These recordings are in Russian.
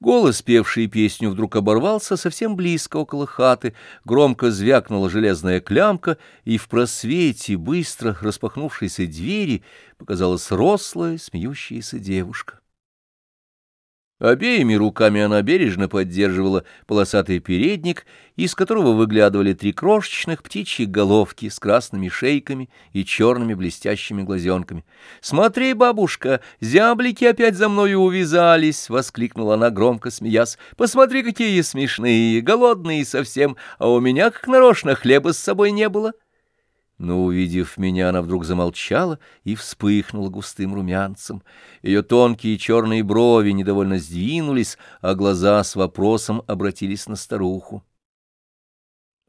Голос, певший песню, вдруг оборвался совсем близко около хаты, громко звякнула железная клямка, и в просвете быстро распахнувшейся двери показалась рослая, смеющаяся девушка. Обеими руками она бережно поддерживала полосатый передник, из которого выглядывали три крошечных птичьих головки с красными шейками и черными блестящими глазенками. «Смотри, бабушка, зяблики опять за мною увязались!» — воскликнула она, громко смеясь. «Посмотри, какие смешные, голодные совсем, а у меня, как нарочно, хлеба с собой не было». Но, увидев меня, она вдруг замолчала и вспыхнула густым румянцем. Ее тонкие черные брови недовольно сдвинулись, а глаза с вопросом обратились на старуху.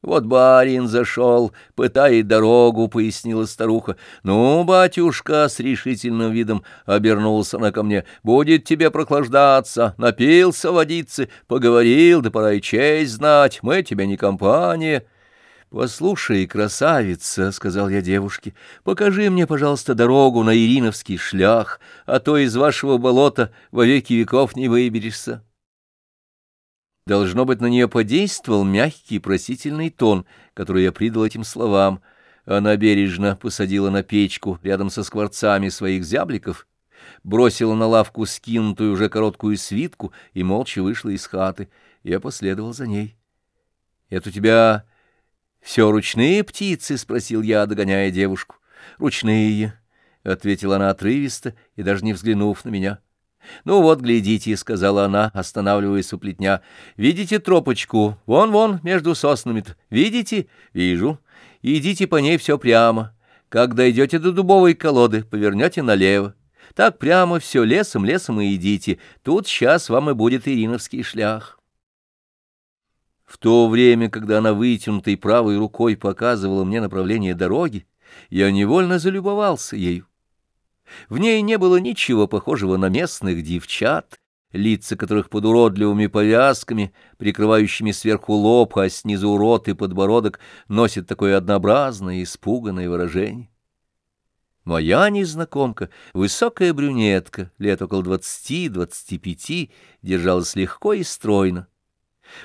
«Вот барин зашел, пытает дорогу», — пояснила старуха. «Ну, батюшка», — с решительным видом обернулся она ко мне, — «будет тебе прохлаждаться, напился водицы, поговорил, да пора и честь знать, мы тебе не компания». «Послушай, красавица», — сказал я девушке, — «покажи мне, пожалуйста, дорогу на Ириновский шлях, а то из вашего болота во веки веков не выберешься». Должно быть, на нее подействовал мягкий просительный тон, который я придал этим словам. Она бережно посадила на печку рядом со скворцами своих зябликов, бросила на лавку скинутую уже короткую свитку и молча вышла из хаты. Я последовал за ней. — Это у тебя «Все ручные птицы?» — спросил я, догоняя девушку. «Ручные», — ответила она отрывисто и даже не взглянув на меня. «Ну вот, глядите», — сказала она, останавливаясь у плетня. «Видите тропочку? Вон-вон, между соснами-то. Видите? Вижу. Идите по ней все прямо. Как дойдете до дубовой колоды, повернете налево. Так прямо все лесом-лесом и идите. Тут сейчас вам и будет Ириновский шлях». В то время, когда она вытянутой правой рукой показывала мне направление дороги, я невольно залюбовался ею. В ней не было ничего похожего на местных девчат, лица которых под уродливыми повязками, прикрывающими сверху лоб, а снизу рот и подбородок, носят такое однообразное, испуганное выражение. Моя незнакомка, высокая брюнетка, лет около двадцати-двадцати пяти, держалась легко и стройно.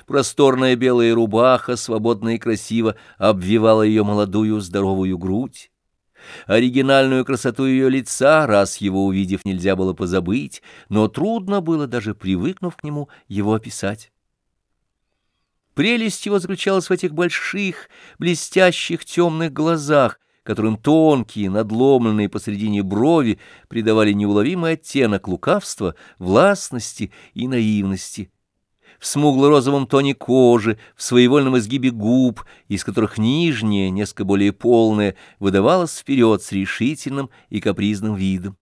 Просторная белая рубаха, свободно и красиво, обвивала ее молодую здоровую грудь. Оригинальную красоту ее лица, раз его увидев, нельзя было позабыть, но трудно было, даже привыкнув к нему, его описать. Прелесть его заключалась в этих больших, блестящих темных глазах, которым тонкие, надломленные посредине брови придавали неуловимый оттенок лукавства, властности и наивности в смугло-розовом тоне кожи, в своевольном изгибе губ, из которых нижняя, несколько более полная, выдавалась вперед с решительным и капризным видом.